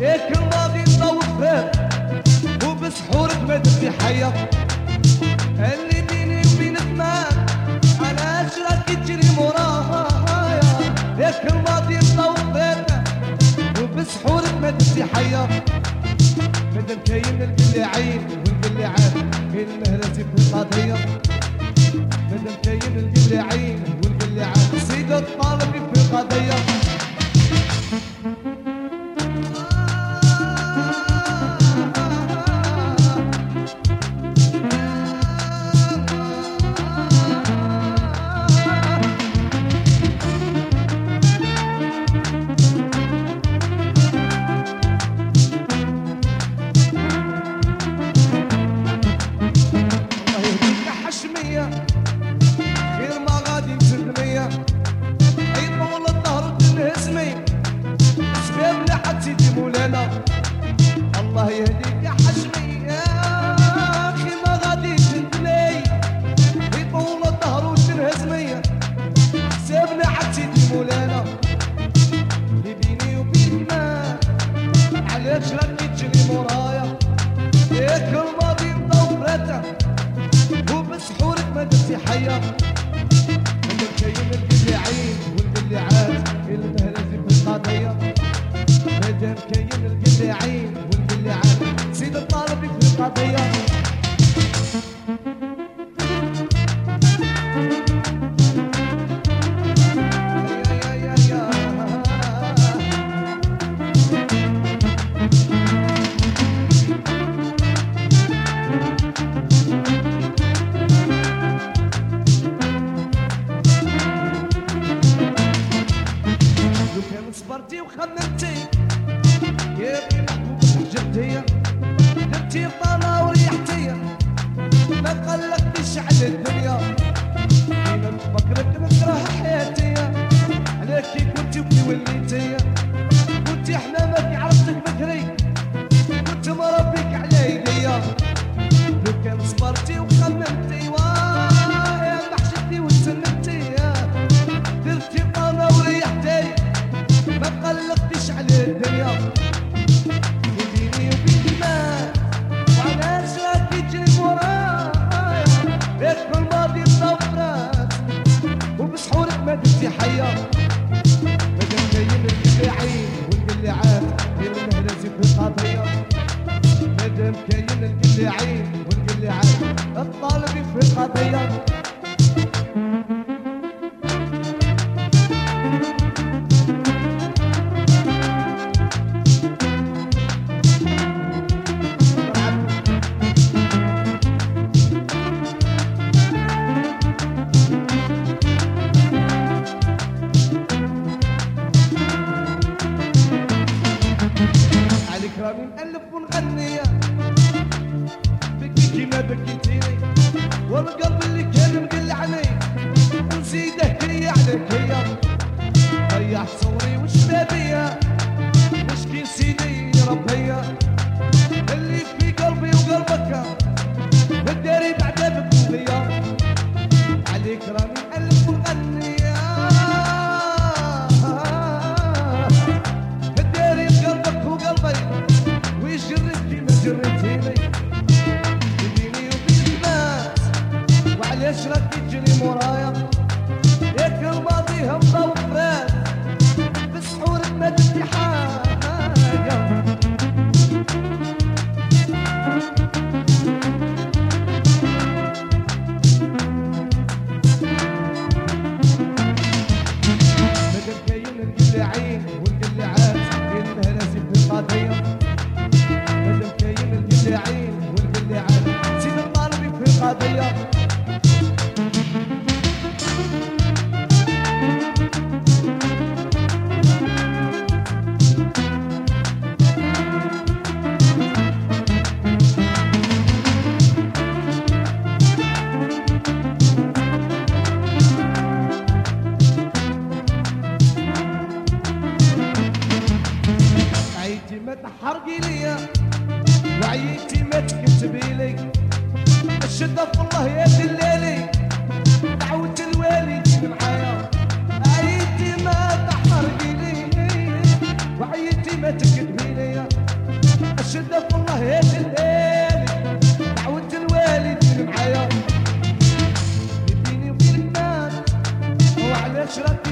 ياك الماضي نطوف فيه وبسحورك ما تبقي حية اللي بيني وبينك مات علاش راكي تجري مورايا ياك الماضي نطوف فيه وبسحورك ما تبقي حية مادام كاين القلي عين والقلي عاد كاين المهرزي في القضية. مادام كاين القلي عين القلي عين والقلي عاد سيد الطالب في القضية. يا يا يا يا لو كان صبرتي وخممتي الدنيا. أنا نفكرك نكره حياتي. عليكي كنتي وكي وليتي. درتي حية. مادام كاين القلي عين والقلي عاد غير المهرزي في القضية مادام كاين القلي عين والقلي عاد الطالب في القضية. كرامي نألف ونغني بكيتي ما بكيتيني والقلب اللي كان مقلعني ونزيده هي عليك هي. ضيع صوري وشبابيه العادية ما تحرقي ليا وعيتي ما تكتبي لي الشدة في الله يا دلالي دعوت الوالدين معايا عيتي ما تحرقي لي وعيتي ما تكتبي لي الشدة في الله يا دلالي دعوت الوالدين معايا بيني وبينك مات وعلاش راك